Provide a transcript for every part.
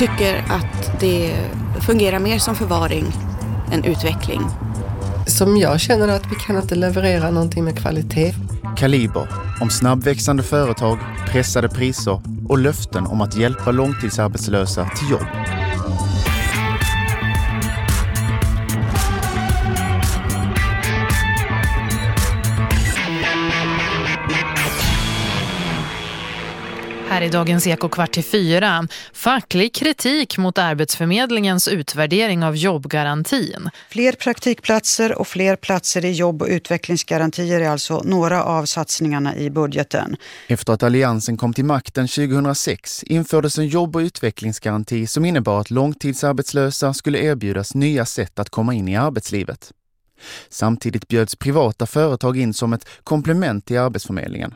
Tycker att det fungerar mer som förvaring än utveckling. Som jag känner att vi kan inte leverera någonting med kvalitet. Kaliber om snabbväxande företag, pressade priser och löften om att hjälpa långtidsarbetslösa till jobb. Här i Dagens Eko kvart till fyra. Facklig kritik mot Arbetsförmedlingens utvärdering av jobbgarantin. Fler praktikplatser och fler platser i jobb- och utvecklingsgarantier är alltså några av satsningarna i budgeten. Efter att Alliansen kom till makten 2006 infördes en jobb- och utvecklingsgaranti som innebar att långtidsarbetslösa skulle erbjudas nya sätt att komma in i arbetslivet. Samtidigt bjöds privata företag in som ett komplement till Arbetsförmedlingen.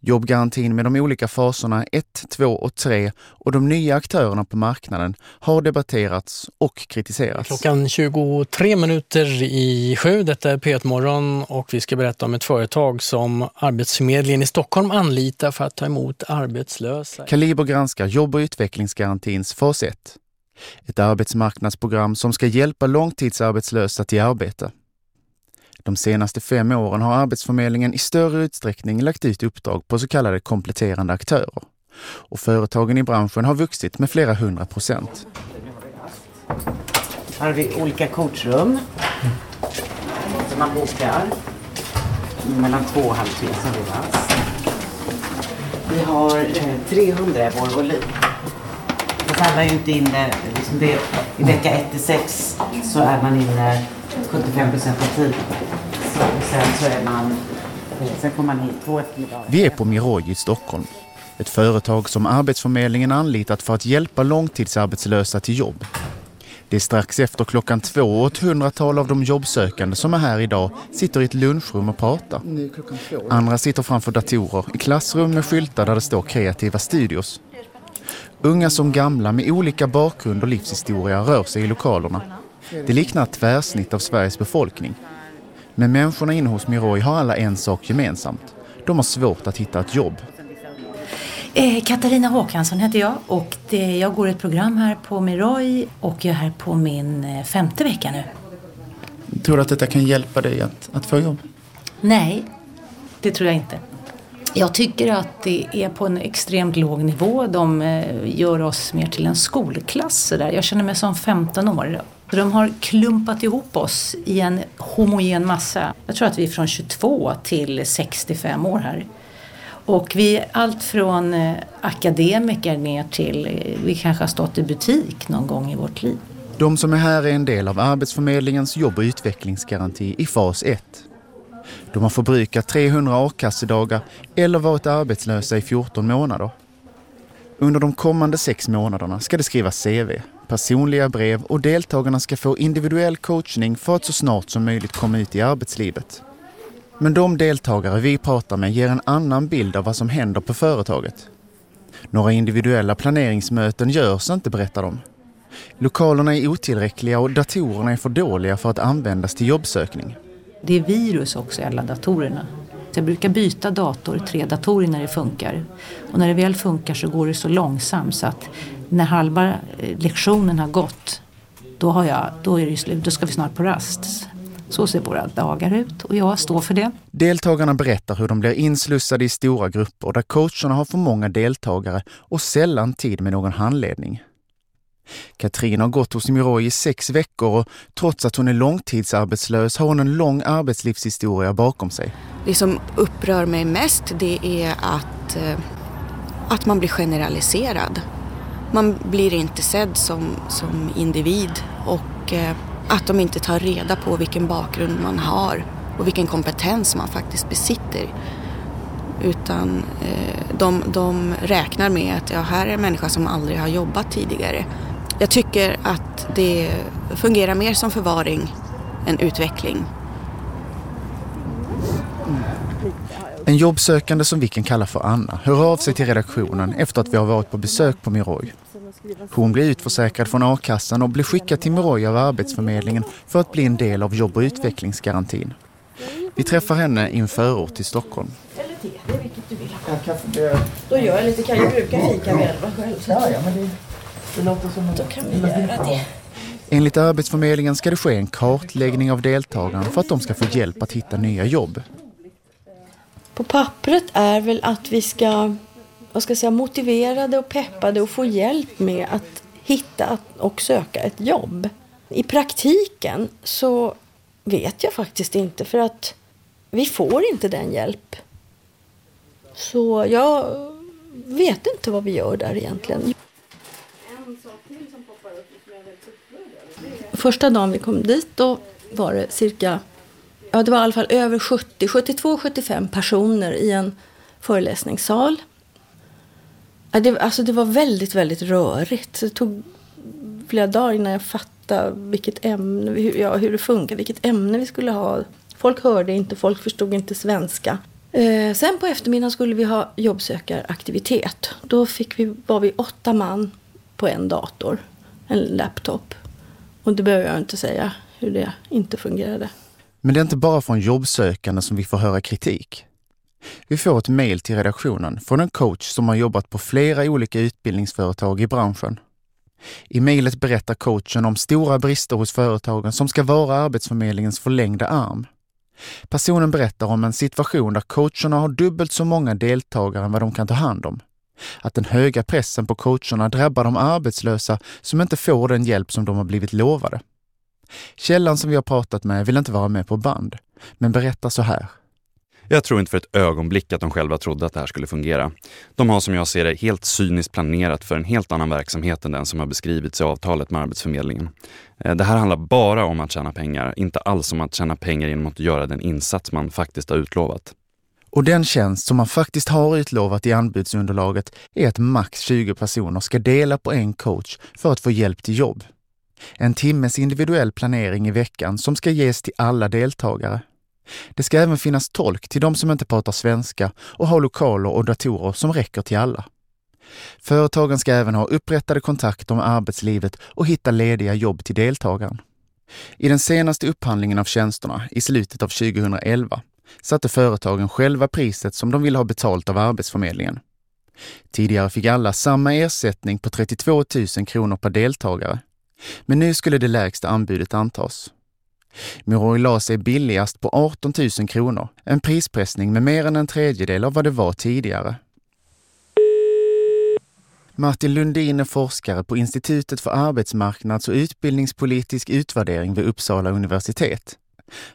Jobbgarantin med de olika faserna 1, 2 och 3 och de nya aktörerna på marknaden har debatterats och kritiserats. Klockan 23 minuter i sju, detta är P1 Morgon och vi ska berätta om ett företag som Arbetsförmedlingen i Stockholm anlitar för att ta emot arbetslösa. Kaliber granskar jobb- och utvecklingsgarantins fas 1. Ett arbetsmarknadsprogram som ska hjälpa långtidsarbetslösa till arbete. De senaste fem åren har Arbetsförmedlingen i större utsträckning lagt ut uppdrag på så kallade kompletterande aktörer. Och företagen i branschen har vuxit med flera hundra procent. Här har vi olika coachrum som man bokar mellan två och halv tre som Vi har eh, 300 i vår volym. Vi kallar ju inte inne, liksom det, i vecka 1 till 6 så är man inne 75 procent av tiden. Så, sen så är man, sen kommer man hit två eftermiddagar. Vi är på Miroj i Stockholm. Ett företag som Arbetsförmedlingen anlitat för att hjälpa långtidsarbetslösa till jobb. Det är strax efter klockan två och ett hundratal av de jobbsökande som är här idag sitter i ett lunchrum och pratar. Andra sitter framför datorer i klassrum med skyltar där det står kreativa studios. Unga som gamla med olika bakgrund och livshistoria rör sig i lokalerna. Det liknar ett tvärsnitt av Sveriges befolkning. Men människorna inne hos Miroj har alla en sak gemensamt. De har svårt att hitta ett jobb. Eh, Katarina Håkansson heter jag och det, jag går ett program här på Miroj och jag är här på min eh, femte vecka nu. Tror du att detta kan hjälpa dig att, att få jobb? Nej, det tror jag inte. Jag tycker att det är på en extremt låg nivå. De eh, gör oss mer till en skolklass. så Där. Jag känner mig som 15 år. De har klumpat ihop oss i en homogen massa. Jag tror att vi är från 22 till 65 år här. Och vi är allt från eh, akademiker ner till, eh, vi kanske har stått i butik någon gång i vårt liv. De som är här är en del av Arbetsförmedlingens jobb- och utvecklingsgaranti i fas 1. De har förbrukat 300 a-kassedagar eller varit arbetslösa i 14 månader. Under de kommande sex månaderna ska det skrivas CV, personliga brev och deltagarna ska få individuell coachning för att så snart som möjligt komma ut i arbetslivet. Men de deltagare vi pratar med ger en annan bild av vad som händer på företaget. Några individuella planeringsmöten görs inte, berättar de. Lokalerna är otillräckliga och datorerna är för dåliga för att användas till jobbsökning. Det är virus också i alla datorerna. Så jag brukar byta dator, tre datorer när det funkar. Och när det väl funkar så går det så långsamt så att när halva eh, lektionen har gått då, har jag, då är det slut, då ska vi snart på rast. Så ser våra dagar ut och jag står för det. Deltagarna berättar hur de blir inslussade i stora grupper där coacherna har för många deltagare och sällan tid med någon handledning. Katrin har gått hos Miroj i sex veckor och trots att hon är långtidsarbetslös har hon en lång arbetslivshistoria bakom sig. Det som upprör mig mest det är att, eh, att man blir generaliserad. Man blir inte sedd som, som individ och eh, att de inte tar reda på vilken bakgrund man har och vilken kompetens man faktiskt besitter. Utan eh, de, de räknar med att ja, här är en människa som aldrig har jobbat tidigare. Jag tycker att det fungerar mer som förvaring än utveckling. En jobbsökande som vi kan kalla för Anna hör av sig till redaktionen efter att vi har varit på besök på Miroj. Hon blir utförsäkrad från a-kassan och blir skickad till Miroj av Arbetsförmedlingen för att bli en del av jobb- och utvecklingsgarantin. Vi träffar henne i en förort till Stockholm. Eller te, det är vilket du vill ha. Då gör jag lite kaffe. Jag brukar fika vid elva själv. Så. Ja, ja, men det... Det låter som Då kan vi göra det. Enligt Arbetsförmedlingen ska det ske en kartläggning av deltagarna för att de ska få hjälp att hitta nya jobb. På pappret är väl att vi ska, vad ska jag säga, motiverade och peppade och få hjälp med att hitta och söka ett jobb. I praktiken så vet jag faktiskt inte för att vi får inte den hjälp. Så jag vet inte vad vi gör där egentligen. Första dagen vi kom dit då var det cirka, ja det var i alla fall över 70, 72-75 personer i en föreläsningssal. Det, alltså det var väldigt, väldigt rörigt. Det tog flera dagar innan jag fattade vilket ämne, hur, ja, hur det funkade, vilket ämne vi skulle ha. Folk hörde inte, folk förstod inte svenska. Eh, sen på eftermiddagen skulle vi ha jobbsökaraktivitet. Då fick vi, var vi åtta man på en dator, en laptop. Och det behöver jag inte säga hur det inte fungerade. Men det är inte bara från jobbsökande som vi får höra kritik. Vi får ett mejl till redaktionen från en coach som har jobbat på flera olika utbildningsföretag i branschen. I mejlet berättar coachen om stora brister hos företagen som ska vara Arbetsförmedlingens förlängda arm. Personen berättar om en situation där coacherna har dubbelt så många deltagare än vad de kan ta hand om. Att den höga pressen på coacherna drabbar de arbetslösa som inte får den hjälp som de har blivit lovade. Källan som vi har pratat med vill inte vara med på band, men berättar så här. Jag tror inte för ett ögonblick att de själva trodde att det här skulle fungera. De har som jag ser det helt cyniskt planerat för en helt annan verksamhet än den som har beskrivits i avtalet med Arbetsförmedlingen. Eh, det här handlar bara om att tjäna pengar, inte alls om att tjäna pengar genom att göra den insats man faktiskt har utlovat. Och den tjänst som man faktiskt har utlovat i anbudsunderlaget är att max 20 personer ska dela på en coach för att få hjälp till jobb. En timmes individuell planering i veckan som ska ges till alla deltagare. Det ska även finnas tolk till de som inte pratar svenska och ha lokaler och datorer som räcker till alla. Företagen ska även ha upprättade kontakter med arbetslivet och hitta lediga jobb till deltagaren. I den senaste upphandlingen av tjänsterna i slutet av 2011 satte företagen själva priset som de ville ha betalt av Arbetsförmedlingen. Tidigare fick alla samma ersättning på 32 000 kronor per deltagare. Men nu skulle det lägsta anbudet antas. Murray la sig billigast på 18 000 kronor, en prispressning med mer än en tredjedel av vad det var tidigare. Martin Lundin är forskare på Institutet för arbetsmarknads och utbildningspolitisk utvärdering vid Uppsala universitet.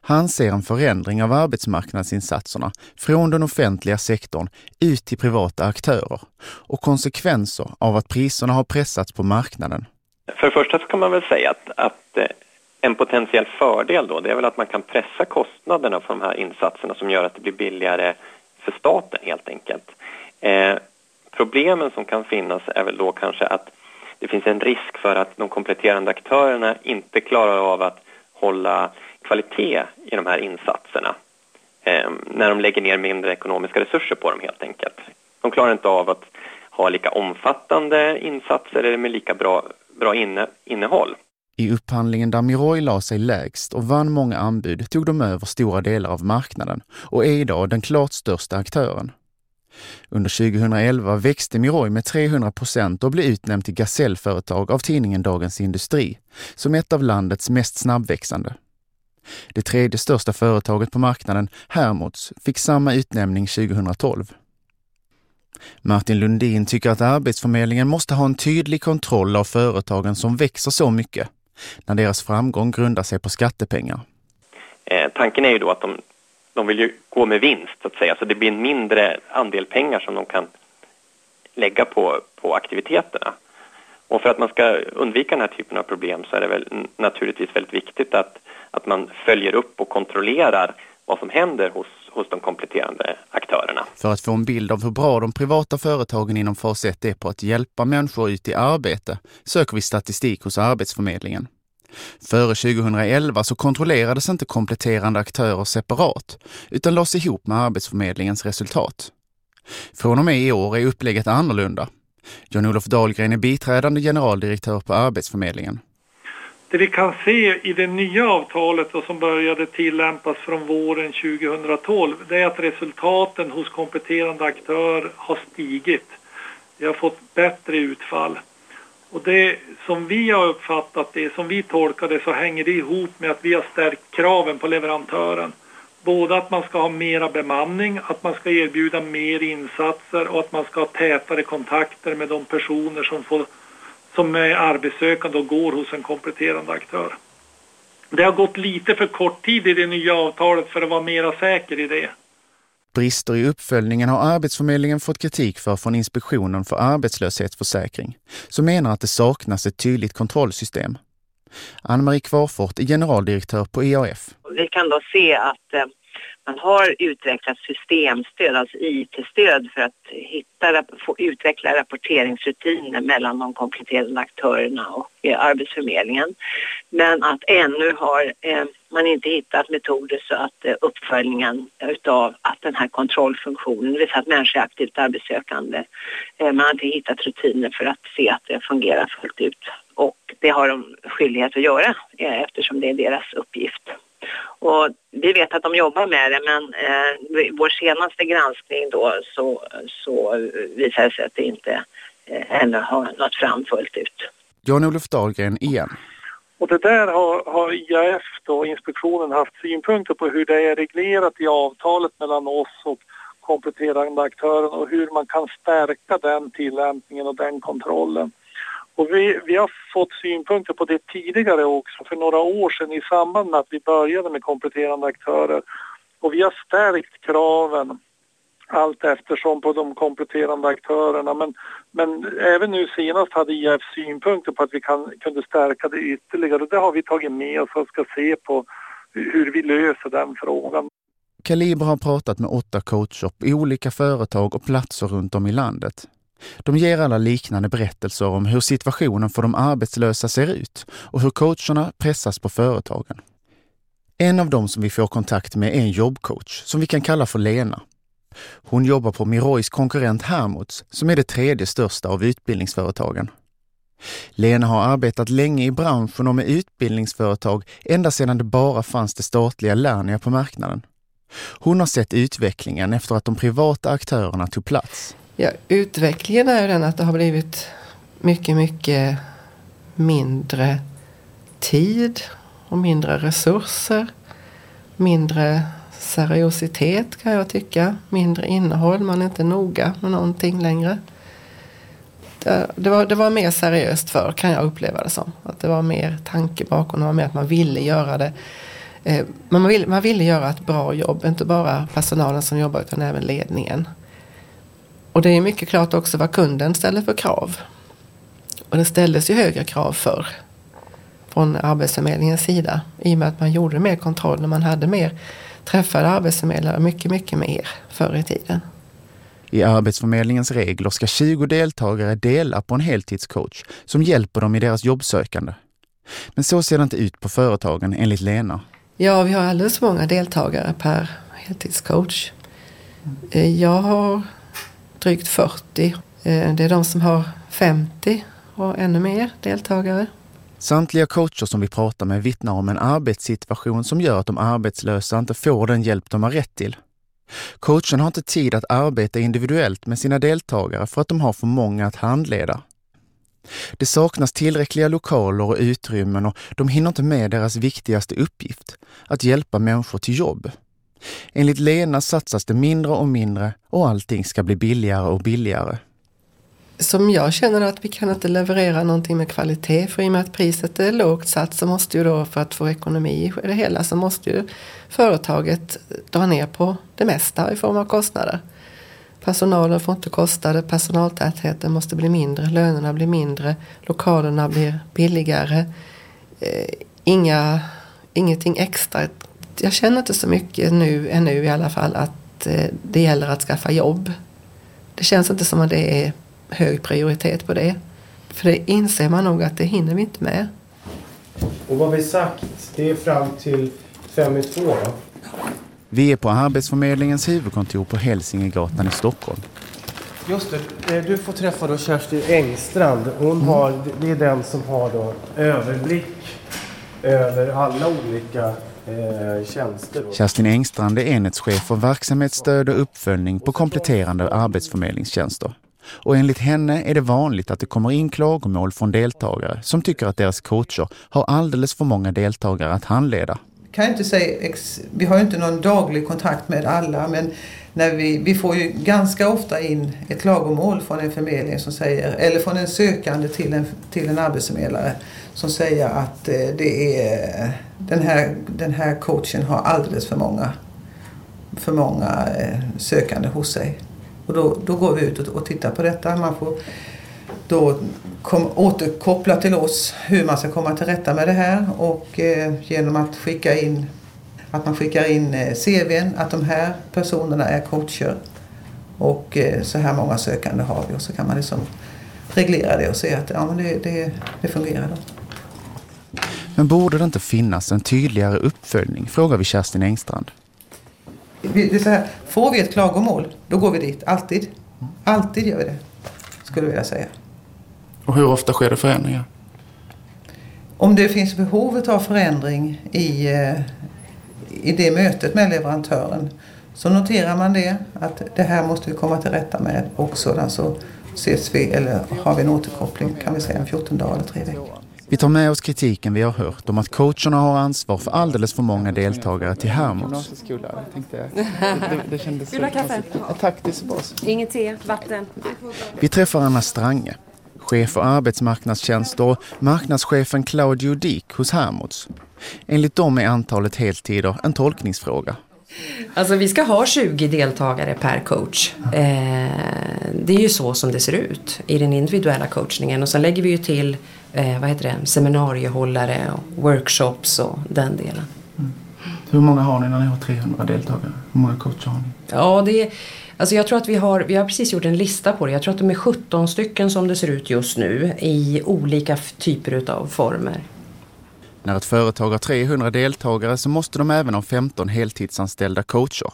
Han ser en förändring av arbetsmarknadsinsatserna från den offentliga sektorn ut till privata aktörer och konsekvenser av att priserna har pressats på marknaden. För det första så kan man väl säga att, att eh, en potentiell fördel då, det är väl att man kan pressa kostnaderna för de här insatserna som gör att det blir billigare för staten helt enkelt. Eh, problemen som kan finnas är väl då kanske att det finns en risk för att de kompletterande aktörerna inte klarar av att hålla kvalitet i de här insatserna eh, när de lägger ner mindre ekonomiska resurser på dem helt enkelt. De klarar inte av att ha lika omfattande insatser eller med lika bra, bra inne, innehåll. I upphandlingen där Miroi la sig lägst och vann många anbud tog de över stora delar av marknaden och är idag den klart största aktören. Under 2011 växte Miroi med 300 procent och blev utnämnd till gasellföretag av tidningen Dagens Industri som ett av landets mest snabbväxande. Det tredje största företaget på marknaden, Hermods, fick samma utnämning 2012. Martin Lundin tycker att Arbetsförmedlingen måste ha en tydlig kontroll av företagen som växer så mycket när deras framgång grundar sig på skattepengar. Eh, tanken är ju då att de, de vill ju gå med vinst så att säga, så det blir en mindre andel pengar som de kan lägga på, på aktiviteterna. Och för att man ska undvika den här typen av problem så är det väl naturligtvis väldigt viktigt att, att man följer upp och kontrollerar vad som händer hos, hos de kompletterande aktörerna. För att få en bild av hur bra de privata företagen inom fas 1 är på att hjälpa människor ut i arbete söker vi statistik hos Arbetsförmedlingen. Före 2011 så kontrollerades inte kompletterande aktörer separat utan lades ihop med Arbetsförmedlingens resultat. Från och med i år är upplägget annorlunda. Jan-Olof Dahlgren är biträdande generaldirektör på Arbetsförmedlingen. Det vi kan se i det nya avtalet och som började tillämpas från våren 2012 det är att resultaten hos kompletterande aktör har stigit. Vi har fått bättre utfall. Och det som vi har uppfattat det, som vi tolkar det, så hänger det ihop med att vi har stärkt kraven på leverantören. Både att man ska ha mera bemanning, att man ska erbjuda mer insatser och att man ska ha tätare kontakter med de personer som, får, som är arbetssökande och går hos en kompletterande aktör. Det har gått lite för kort tid i det nya avtalet för att vara mera säker i det. Brister i uppföljningen har Arbetsförmedlingen fått kritik för från Inspektionen för arbetslöshetsförsäkring som menar att det saknas ett tydligt kontrollsystem. Ann-Marie Kvarfort är generaldirektör på IAF. Vi kan då se att eh, man har utvecklat systemstöd, alltså IT-stöd för att hitta, få utveckla rapporteringsrutiner mellan de kompletterande aktörerna och eh, Arbetsförmedlingen. Men att ännu har eh, man inte hittat metoder så att eh, uppföljningen utav att den här kontrollfunktionen, det vill säga att människor är aktivt arbetssökande, eh, man har inte hittat rutiner för att se att det fungerar fullt ut. Och det har de skyldighet att göra eh, eftersom det är deras uppgift. Och vi vet att de jobbar med det men eh, vår senaste granskning då så, så visar det sig att det inte eh, ännu har nått fram fullt ut. Jan-Olof Dahlgren igen. Och det där har, har IAF då, inspektionen, haft synpunkter på hur det är reglerat i avtalet mellan oss och kompletterande aktören och hur man kan stärka den tillämpningen och den kontrollen. Och vi, vi har fått synpunkter på det tidigare också, för några år sedan i samband med att vi började med kompletterande aktörer. Och vi har stärkt kraven allt eftersom på de kompletterande aktörerna. Men, men även nu senast hade IF synpunkter på att vi kan, kunde stärka det ytterligare. Det har vi tagit med oss och ska se på hur vi löser den frågan. Kaliber har pratat med åtta coacher på olika företag och platser runt om i landet. De ger alla liknande berättelser om hur situationen för de arbetslösa ser ut och hur coacherna pressas på företagen. En av dem som vi får kontakt med är en jobbcoach som vi kan kalla för Lena. Hon jobbar på Mirois konkurrent Hermods som är det tredje största av utbildningsföretagen. Lena har arbetat länge i branschen och med utbildningsföretag ända sedan det bara fanns det statliga Lernia på marknaden. Hon har sett utvecklingen efter att de privata aktörerna tog plats. Ja, utvecklingen är ju den att det har blivit mycket, mycket mindre tid och mindre resurser. Mindre seriositet kan jag tycka. Mindre innehåll. Man är inte noga med någonting längre. Det, det, var, det var mer seriöst förr, kan jag uppleva det som. Att det var mer tanke bakom. Det var mer att man ville göra det. Eh, man, ville, man ville göra ett bra jobb. Inte bara personalen som jobbar utan även ledningen. Och det är mycket klart också vad kunden ställer för krav. Och det ställdes ju högre krav för från Arbetsförmedlingens sida i och med att man gjorde mer kontroll när man hade mer träffade arbetsförmedlare mycket, mycket mer förr i tiden. I Arbetsförmedlingens regler ska 20 deltagare dela på en heltidscoach som hjälper dem i deras jobbsökande. Men så ser det inte ut på företagen enligt Lena. Ja, vi har alldeles för många deltagare per heltidscoach. Eh, jag har drygt 40. Eh, det är de som har 50 och ännu mer deltagare. Samtliga coacher som vi pratar med vittnar om en arbetssituation som gör att de arbetslösa inte får den hjälp de har rätt till. Coachen har inte tid att arbeta individuellt med sina deltagare för att de har för många att handleda. Det saknas tillräckliga lokaler och utrymmen och de hinner inte med deras viktigaste uppgift, att hjälpa människor till jobb. Enligt Lena satsas det mindre och mindre och allting ska bli billigare och billigare. Som jag känner att vi kan inte leverera någonting med kvalitet för i och med att priset är lågt satt så måste ju då för att få ekonomi i det hela så måste ju företaget dra ner på det mesta i form av kostnader. Personalen får inte kosta det, personaltätheten måste bli mindre, lönerna blir mindre, lokalerna blir billigare. Eh, inga, ingenting extra jag känner inte så mycket nu, ännu i alla fall, att eh, det gäller att skaffa jobb. Det känns inte som att det är hög prioritet på det. För det inser man nog att det hinner vi inte med. Och vad vi sagt, det är fram till fem i två då? Vi är på Arbetsförmedlingens huvudkontor på Hälsingegatan i Stockholm. Just det, eh, du får träffa då Kerstin Engstrand. Hon mm. har, det är den som har då överblick över alla olika eh, tjänster. Kerstin Engstrand är enhetschef för verksamhetsstöd och uppföljning på kompletterande arbetsförmedlingstjänster. Och enligt henne är det vanligt att det kommer in klagomål från deltagare som tycker att deras coacher har alldeles för många deltagare att handleda. Kan inte säga, vi har ju inte någon daglig kontakt med alla men när vi, vi får ju ganska ofta in ett klagomål från en förmedling som säger, eller från en sökande till en, till en arbetsförmedlare som säger att eh, det är, den, här, den här coachen har alldeles för många, för många eh, sökande hos sig. Och då, då går vi ut och, och tittar på detta. Man får då kom, återkoppla till oss hur man ska komma till rätta med det här och eh, genom att skicka in att man skickar in eh, CVn, att de här personerna är coacher och eh, så här många sökande har vi och så kan man liksom reglera det och se att ja, men det, det, det fungerar. Då. Men borde det inte finnas en tydligare uppföljning, frågar vi Kerstin Engstrand. Det är så här, får vi ett klagomål, då går vi dit, alltid. Alltid gör vi det, skulle jag vilja säga. Och hur ofta sker det förändringar? Om det finns behovet av förändring i, eh, i det mötet med leverantören så noterar man det, att det här måste vi komma till rätta med och sedan så ses vi, eller har vi en återkoppling, kan vi säga en 14 dagar eller tre veckor. Vi tar med oss kritiken vi har hört om att coacherna har ansvar för alldeles för många deltagare till Hermods. Vill du ha kaffe? Tack, det är så bra. Inget te, vatten. Vi träffar Anna Strange, chef för arbetsmarknadstjänster och marknadschefen Claudio Dik hos Hermods. Enligt dem är antalet heltider en tolkningsfråga. Alltså vi ska ha 20 deltagare per coach. Eh, det är ju så som det ser ut i den individuella coachningen och sen lägger vi ju till eh, vad heter det, seminariehållare och workshops och den delen. Mm. Hur många har ni när ni har 300 deltagare? Hur många coacher har ni? Ja, det är, alltså jag tror att vi har, vi har precis gjort en lista på det. Jag tror att de är 17 stycken som det ser ut just nu i olika typer utav former. När ett företag har 300 deltagare så måste de även ha 15 heltidsanställda coacher.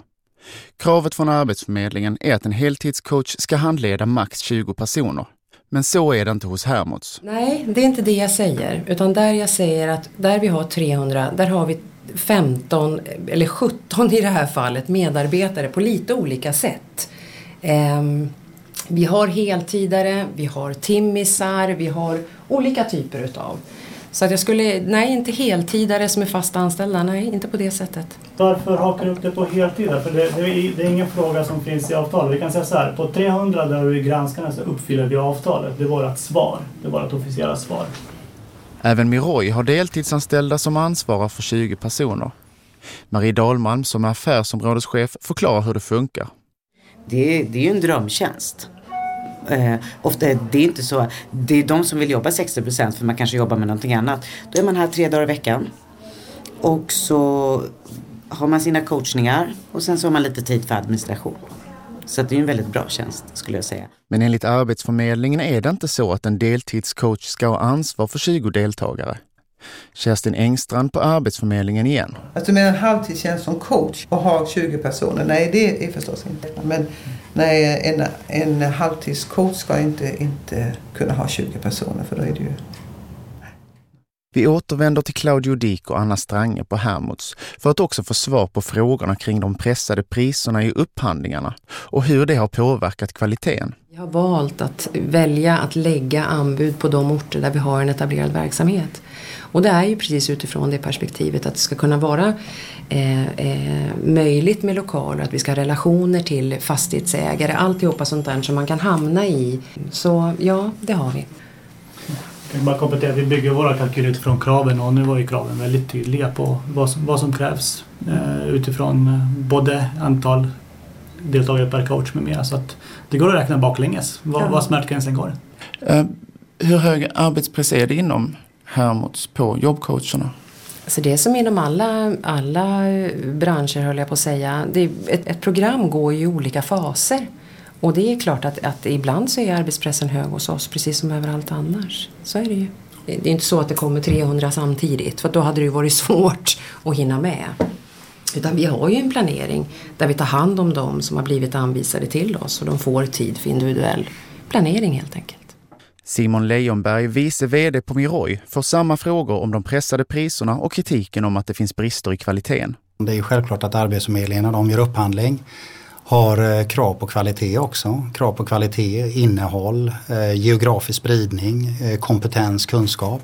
Kravet från Arbetsförmedlingen är att en heltidscoach ska handleda max 20 personer. Men så är det inte hos Hermods. Nej, det är inte det jag säger. Utan där jag säger att där vi har 300, där har vi 15 eller 17 i det här fallet medarbetare på lite olika sätt. Um, vi har heltidare, vi har timmisar, vi har olika typer utav. Så att jag skulle, nej inte heltidare som är fast anställda, nej inte på det sättet. Varför hakar du upp det på heltida? För det, det, är, det, är, ingen fråga som finns i avtalet. Vi kan säga så här, på 300 där vi granskarna så uppfyller vi avtalet. Det var ett svar, det var ett officiella svar. Även Miroi har deltidsanställda som ansvarar för 20 personer. Marie Dahlman som är affärsområdeschef förklarar hur det funkar. Det, det är ju en drömtjänst. Eh, ofta det är inte så. Det är de som vill jobba 60 procent för man kanske jobbar med någonting annat. Då är man här tre dagar i veckan. Och så har man sina coachningar och sen så har man lite tid för administration. Så det är en väldigt bra tjänst skulle jag säga. Men enligt Arbetsförmedlingen är det inte så att en deltidscoach ska ha ansvar för 20 deltagare. Kerstin Engstrand på Arbetsförmedlingen igen. Alltså med en halvtidstjänst som coach och ha 20 personer, nej det är förstås inte. Men nej, en, en halvtidscoach ska inte, inte kunna ha 20 personer för då är det ju vi återvänder till Claudio Dik och Anna Strange på Hermods för att också få svar på frågorna kring de pressade priserna i upphandlingarna och hur det har påverkat kvaliteten. Vi har valt att välja att lägga anbud på de orter där vi har en etablerad verksamhet. Och det är ju precis utifrån det perspektivet att det ska kunna vara eh, eh, möjligt med lokaler, att vi ska ha relationer till fastighetsägare, alltihopa sånt där som man kan hamna i. Så ja, det har vi. Jag kan bara komplettera, vi bygger våra kalkyler utifrån kraven och nu var ju kraven väldigt tydliga på vad som, vad som krävs eh, utifrån eh, både antal deltagare per coach med mera. Så att det går att räkna baklänges vad, ja. vad smärtgränsen går. Uh, hur hög arbetspress är det inom Hermods på jobbcoacherna? Alltså det är som inom alla, alla branscher höll jag på att säga. Det, ett, ett program går ju i olika faser. Och det är klart att, att ibland så är arbetspressen hög hos oss precis som överallt annars. Så är det ju. Det är inte så att det kommer 300 samtidigt för då hade det ju varit svårt att hinna med. Utan vi har ju en planering där vi tar hand om dem som har blivit anvisade till oss och de får tid för individuell planering helt enkelt. Simon Leijonberg, vice VD på Miroi, får samma frågor om de pressade priserna och kritiken om att det finns brister i kvaliteten. Det är ju självklart att Arbetsförmedlingen när de gör upphandling har eh, krav på kvalitet också. Krav på kvalitet, innehåll, eh, geografisk spridning, eh, kompetens, kunskap.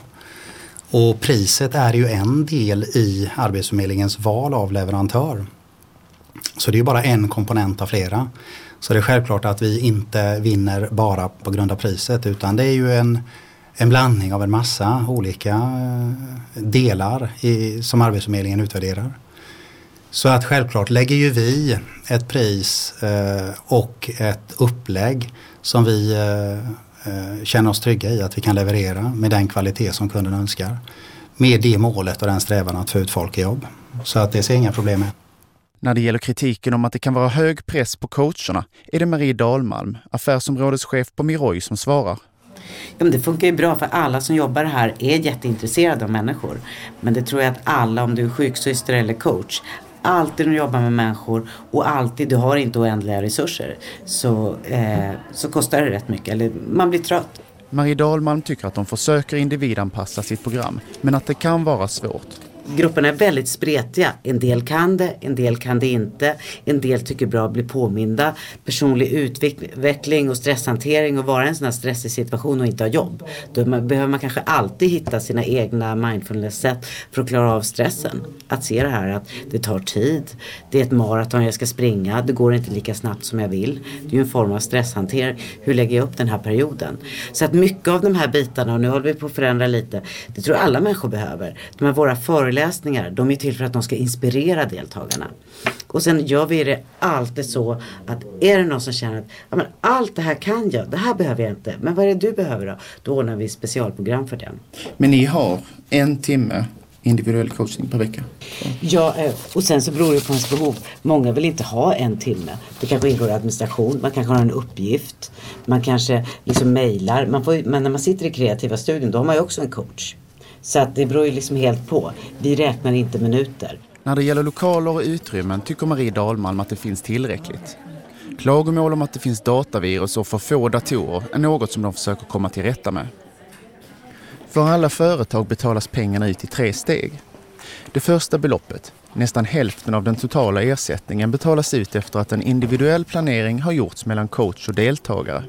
Och priset är ju en del i Arbetsförmedlingens val av leverantör. Så det är ju bara en komponent av flera. Så det är självklart att vi inte vinner bara på grund av priset utan det är ju en, en blandning av en massa olika eh, delar i, som Arbetsförmedlingen utvärderar. Så att självklart lägger ju vi ett pris eh, och ett upplägg som vi eh, eh, känner oss trygga i att vi kan leverera med den kvalitet som kunden önskar. Med det målet och den strävan att få ut folk i jobb. Så att det ser inga problem med. När det gäller kritiken om att det kan vara hög press på coacherna är det Marie Dahlmalm, affärsområdeschef på Miroi, som svarar. Ja, men det funkar ju bra för alla som jobbar här är jätteintresserade av människor. Men det tror jag att alla, om du är sjuksyster eller coach, alltid när du jobbar med människor och alltid, du har inte oändliga resurser, så, eh, så kostar det rätt mycket. Eller man blir trött. Marie Dahlmalm tycker att de försöker individanpassa sitt program, men att det kan vara svårt grupperna är väldigt spretiga. En del kan det, en del kan det inte. En del tycker bra att bli påminda. Personlig utveckling och stresshantering och vara i en sån här stressig situation och inte ha jobb. Då behöver man kanske alltid hitta sina egna mindfulness-sätt för att klara av stressen. Att se det här att det tar tid. Det är ett maraton jag ska springa. Det går inte lika snabbt som jag vill. Det är ju en form av stresshantering. Hur lägger jag upp den här perioden? Så att mycket av de här bitarna, och nu håller vi på att förändra lite, det tror jag alla människor behöver. De här våra föreläsningar, de är till för att de ska inspirera deltagarna. Och sen gör vi det alltid så att är det någon som känner att ja, men allt det här kan jag, det här behöver jag inte, men vad är det du behöver då? Då ordnar vi specialprogram för den. Men ni har en timme individuell coaching per vecka? Ja, eh, och sen så beror det på ens behov. Många vill inte ha en timme. Det kanske ingår administration, man kanske har en uppgift, man kanske liksom mejlar. men när man sitter i kreativa studion då har man ju också en coach. Så att det beror ju liksom helt på. Vi räknar inte minuter. När det gäller lokaler och utrymmen tycker Marie Dahlmalm att det finns tillräckligt. Klagomål om att det finns datavirus och för få datorer är något som de försöker komma till rätta med. För alla företag betalas pengarna ut i tre steg. Det första beloppet, nästan hälften av den totala ersättningen, betalas ut efter att en individuell planering har gjorts mellan coach och deltagare.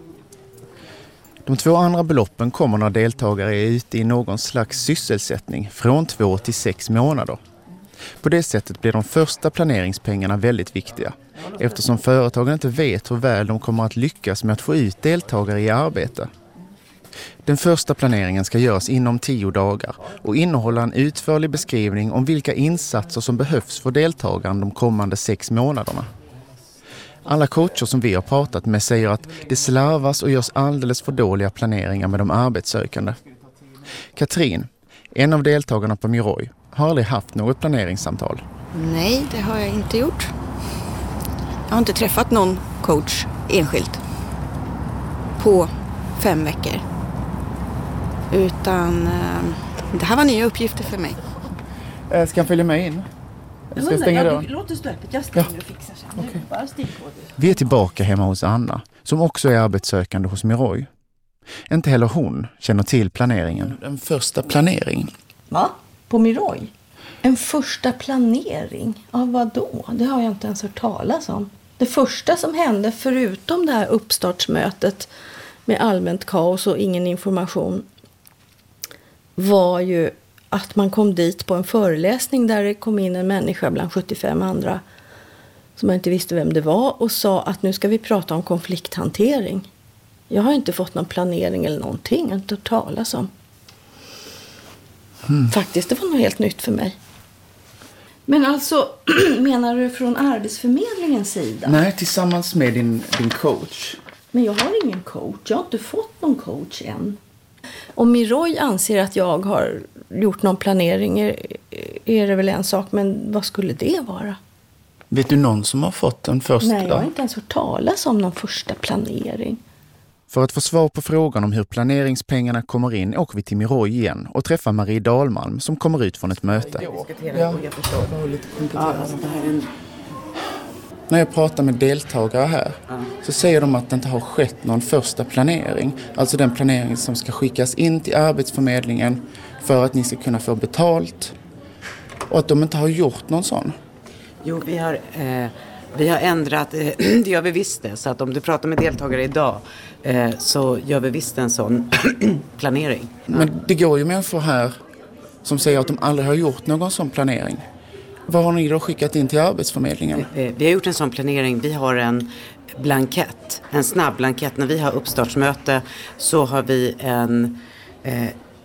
De två andra beloppen kommer när deltagare är ute i någon slags sysselsättning från två till sex månader. På det sättet blir de första planeringspengarna väldigt viktiga eftersom företagen inte vet hur väl de kommer att lyckas med att få ut deltagare i arbete. Den första planeringen ska göras inom tio dagar och innehålla en utförlig beskrivning om vilka insatser som behövs för deltagaren de kommande sex månaderna. Alla coacher som vi har pratat med säger att det slarvas och görs alldeles för dåliga planeringar med de arbetssökande. Katrin, en av deltagarna på Miroi, har aldrig haft något planeringssamtal. Nej, det har jag inte gjort. Jag har inte träffat någon coach enskilt på fem veckor. Utan eh, det här var nya uppgifter för mig. Eh, ska jag följa med in? Ska jag stänga dörren? Låt det stå öppet. Jag stänger ja. och fixar sen. Okay. Bara Vi är tillbaka hemma hos Anna, som också är arbetssökande hos Miroi. Inte heller hon känner till planeringen. Den första planeringen. Va? På Miroi? En första planering? Av vad då? Det har jag inte ens hört talas om. Det första som hände, förutom det här uppstartsmötet med allmänt kaos och ingen information, var ju att man kom dit på en föreläsning där det kom in en människa bland 75 andra som man inte visste vem det var och sa att nu ska vi prata om konflikthantering. Jag har inte fått någon planering eller någonting, inte hört talas om. Mm. Faktiskt, det var något helt nytt för mig. Men alltså, menar du från Arbetsförmedlingens sida? Nej, tillsammans med din, din coach. Men jag har ingen coach. Jag har inte fått någon coach än. Om Miroj anser att jag har gjort någon planering är, är det väl en sak, men vad skulle det vara? Vet du någon som har fått en första? Nej, jag har inte ens hört talas om någon första planering. För att få svar på frågan om hur planeringspengarna kommer in åker vi till Miroj igen och träffar Marie Dahlmalm som kommer ut från ett möte. Ja, När jag pratar med deltagare här så säger de att det inte har skett någon första planering. Alltså den planering som ska skickas in till Arbetsförmedlingen för att ni ska kunna få betalt och att de inte har gjort någon sån. Jo, vi har, eh, Vi har ändrat, eh, det gör vi visst det. Så att om du pratar med deltagare idag eh, så gör vi visst en sån planering. Men det går ju människor här som säger att de aldrig har gjort någon sån planering. Vad har ni då skickat in till Arbetsförmedlingen? Eh, vi har gjort en sån planering. Vi har en blankett, en snabb blankett. När vi har uppstartsmöte så har vi en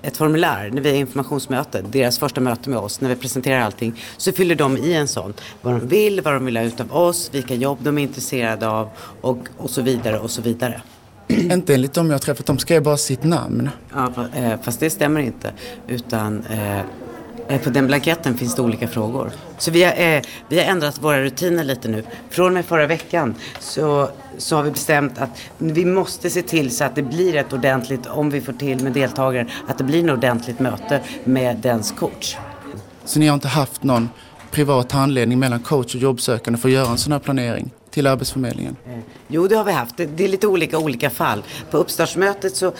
ett formulär när vi har informationsmöte, deras första möte med oss, när vi presenterar allting, så fyller de i en sån. Vad de vill, vad de vill ha ut av oss, vilka jobb de är intresserade av och, och så vidare och så vidare. inte enligt dem jag har träffat, de skrev bara sitt namn. Ja, eh, fast det stämmer inte. Utan eh, Eh, på den blanketten finns det olika frågor. Så vi har, eh, vi har ändrat våra rutiner lite nu. Från och med förra veckan så, så har vi bestämt att vi måste se till så att det blir ett ordentligt, om vi får till med deltagare, att det blir ett ordentligt möte med dens coach. Så ni har inte haft någon privat handledning mellan coach och jobbsökande för att göra en sån här planering? till Arbetsförmedlingen? Eh, jo, det har vi haft. Det är lite olika olika fall. På uppstartsmötet så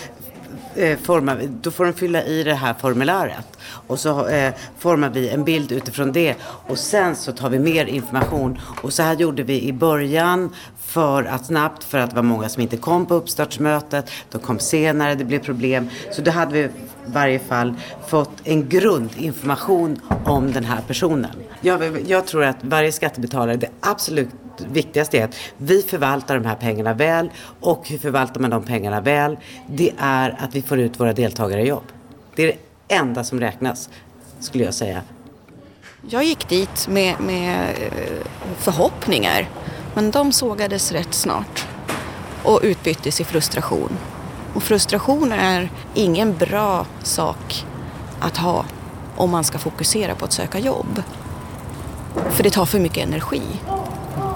eh, formar, då får de fylla i det här formuläret. Och så eh, formar vi en bild utifrån det. Och sen så tar vi mer information. Och så här gjorde vi i början för att snabbt, för att det var många som inte kom på uppstartsmötet. De kom senare, det blev problem. Så då hade vi i varje fall fått en grundinformation om den här personen. Jag, jag tror att varje skattebetalare, det absolut viktigaste är att vi förvaltar de här pengarna väl. Och hur förvaltar man de pengarna väl? Det är att vi får ut våra deltagare i jobb. Det är det enda som räknas, skulle jag säga. Jag gick dit med, med eh, förhoppningar, men de sågades rätt snart och utbyttes i frustration. Och frustration är ingen bra sak att ha om man ska fokusera på att söka jobb. För det tar för mycket energi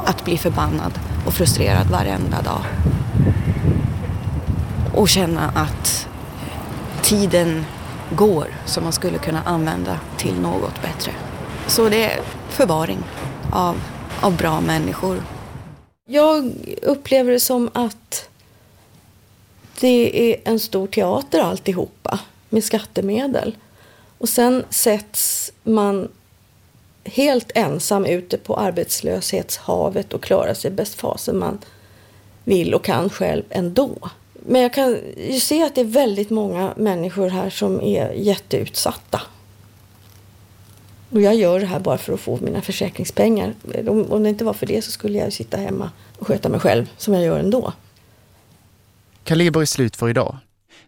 att bli förbannad och frustrerad varenda dag. Och känna att tiden går som man skulle kunna använda till något bättre. Så det är förvaring av, av bra människor. Jag upplever det som att det är en stor teater alltihopa med skattemedel. Och sen sätts man helt ensam ute på arbetslöshetshavet och klara sig bäst fasen man vill och kan själv ändå. Men jag kan ju se att det är väldigt många människor här som är jätteutsatta. Och jag gör det här bara för att få mina försäkringspengar. Om det inte var för det så skulle jag sitta hemma och sköta mig själv som jag gör ändå. Kaliber är slut för idag.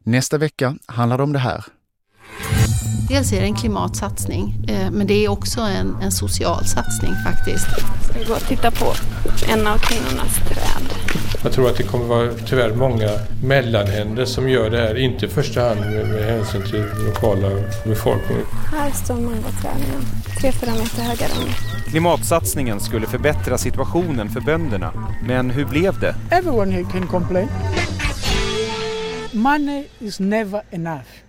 Nästa vecka handlar det om det här. Dels är det en klimatsatsning, eh, men det är också en, en social satsning faktiskt. Ska vi gå och titta på en av kvinnornas träd? Jag tror att det kommer vara tyvärr många mellanhänder som gör det här, inte i första hand med, med hänsyn till lokala befolkningen. Här står mangoträden, tre, fyra meter höga. Klimatsatsningen skulle förbättra situationen för bönderna. Men hur blev det? Everyone can complain. Money is never enough.